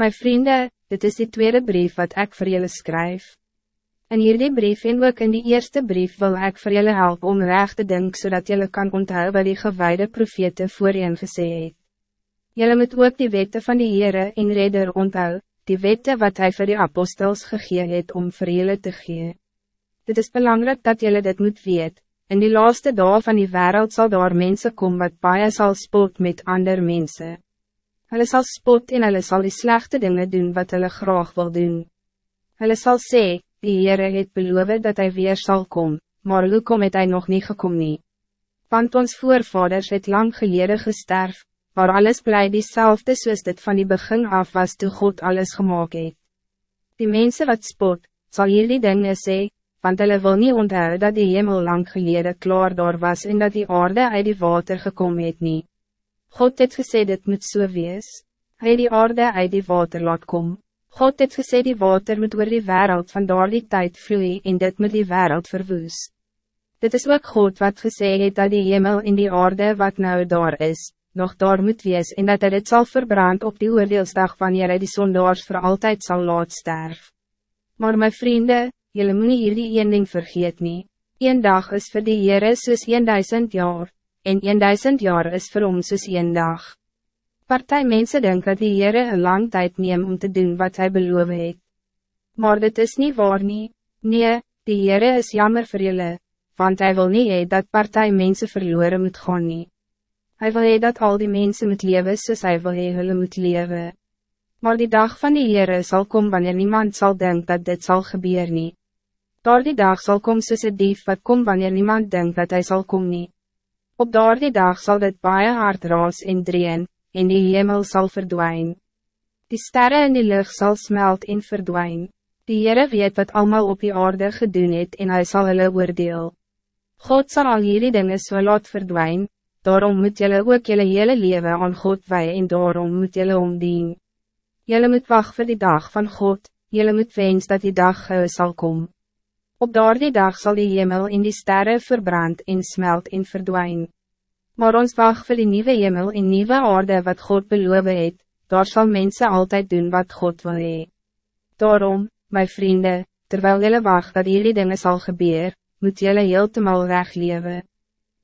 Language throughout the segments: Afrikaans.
Mijn vrienden, dit is die tweede brief wat ik voor jullie schrijf. In hierdie brief en ook in die eerste brief wil ik voor jullie helpen om recht te denken zodat jullie kan onthouden wat die gewijde profete voor je gesê het. Jullie moet ook die wette van die Heere en Redder onthou, die wette wat hij voor die apostels gegee het om voor jullie te gee. Dit is belangrijk dat jullie dit moet weet, in die laatste dag van die wereld zal daar mensen komen wat baie sal spot met ander mensen. Hulle sal spot en hulle sal die slechte dingen doen wat hulle graag wil doen. Hulle sal sê, die Heere het beloof dat hij weer zal komen, maar hoe kom het hy nog niet gekomen? nie? Want ons voorvaders het lang geleden gesterf, waar alles blij diezelfde soos dit van die begin af was toe God alles gemaakt het. Die mensen wat spot, zal jullie dingen sê, want hulle wil niet onthou dat die hemel lang geleden klaar daar was en dat die aarde uit die water gekomen het nie. God het gesê dit moet so wees, hy die aarde uit die water laat kom. God het gesê die water moet oor die wereld van daar die tijd vloeien en dit moet die wereld verwoes. Dit is ook God wat gesê het dat die hemel in die aarde wat nou daar is, nog daar moet wees en dat hy dit zal verbrand op die oordeelsdag wanneer hy die sondaars voor altijd zal laat sterf. Maar mijn vrienden, jullie moet nie hierdie een ding vergeet nie. Een dag is voor die Heere soos 1000 jaar, en 1000 jaar is voor ons soos een dag. Partij mensen denken dat die Heere een lang tijd neem om te doen wat hij beloof het. Maar dit is niet waar nie. Nee, die Heere is jammer voor jullie, want hij wil niet hee dat partij mensen verloren moet gaan nie. Hij wil hee dat al die mensen moet leven soos hy wil hee hulle moet leven. Maar die dag van die Heere zal komen wanneer niemand zal denken dat dit zal gebeuren. nie. Daar die dag zal komen soos een dief wat kom wanneer niemand denkt dat hij zal komen. nie. Op daar die dag zal dit baie hard raas en dreen, en die hemel zal verdwijnen. Die sterren in die lucht zal smelt en verdwijnen. Die Heere weet wat allemaal op die aarde gedoen het en hij zal hulle oordeel. God zal al hierdie dinge so laat verdwijnen, daarom moet jullie ook jullie hele leven aan God wij en daarom moet jullie omdien. Jullie moet wachten voor die dag van God, jullie moet wens dat die dag gauw zal komen. Op daar die dag zal die hemel in die sterren verbrand en smelt en verdwijnen. Maar ons wacht voor die nieuwe hemel en nieuwe aarde wat God beloof het, daar zal mensen altijd doen wat God wil hee. Daarom, mijn vrienden, terwijl jullie wacht dat jullie dingen zal gebeuren, moet jullie heeltemal recht leven.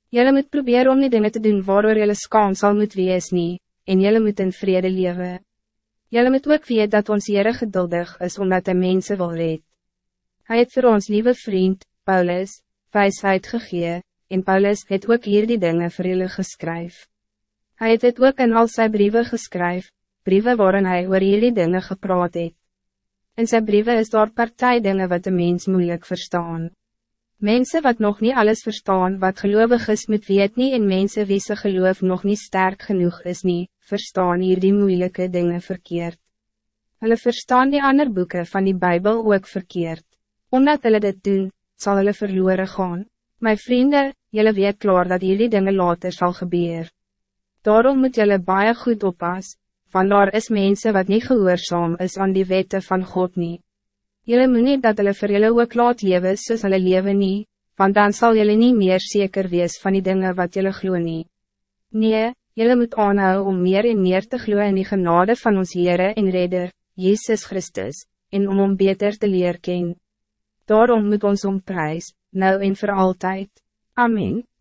Jullie moet proberen om die dingen te doen waardoor jullie skaam zal moet wees nie, en jullie moet in vrede leven. Jullie moet ook weet dat ons Heere geduldig is omdat hij mensen wil red. Hij het voor ons lieve vriend, Paulus, wijsheid gegee, en Paulus het ook hier die dingen vir julle geskryf. Hy het het ook in al sy briewe geskryf, briewe waarin hy oor hierdie dinge gepraat het. In sy briewe is daar partij dinge wat de mens moeilijk verstaan. Mensen wat nog niet alles verstaan wat gelovig is moet weet nie en mensen wie ze geloof nog niet sterk genoeg is nie, verstaan hier die moeilijke dingen verkeerd. Hulle verstaan die ander boeken van die Bijbel ook verkeerd. Omdat hulle dit doen, zal hulle verloren gaan. Mijn vrienden, jullie weet klaar dat jullie dingen later zal gebeuren. Daarom moet jullie baie goed oppas, van daar is mensen wat niet gehoorzaam is aan die wetten van God niet. Jullie moet niet dat hulle vir jullie ook laat leven soos hulle leven nie, want dan zal jullie niet meer zeker wees van die dingen wat jullie glo nie. Nee, jullie moet aanhou om meer en meer te glo in die genade van ons Heere en Redder, Jezus Christus, en om om beter te leer ken. Daarom moet ons om prijs, nou en voor altijd. Amen.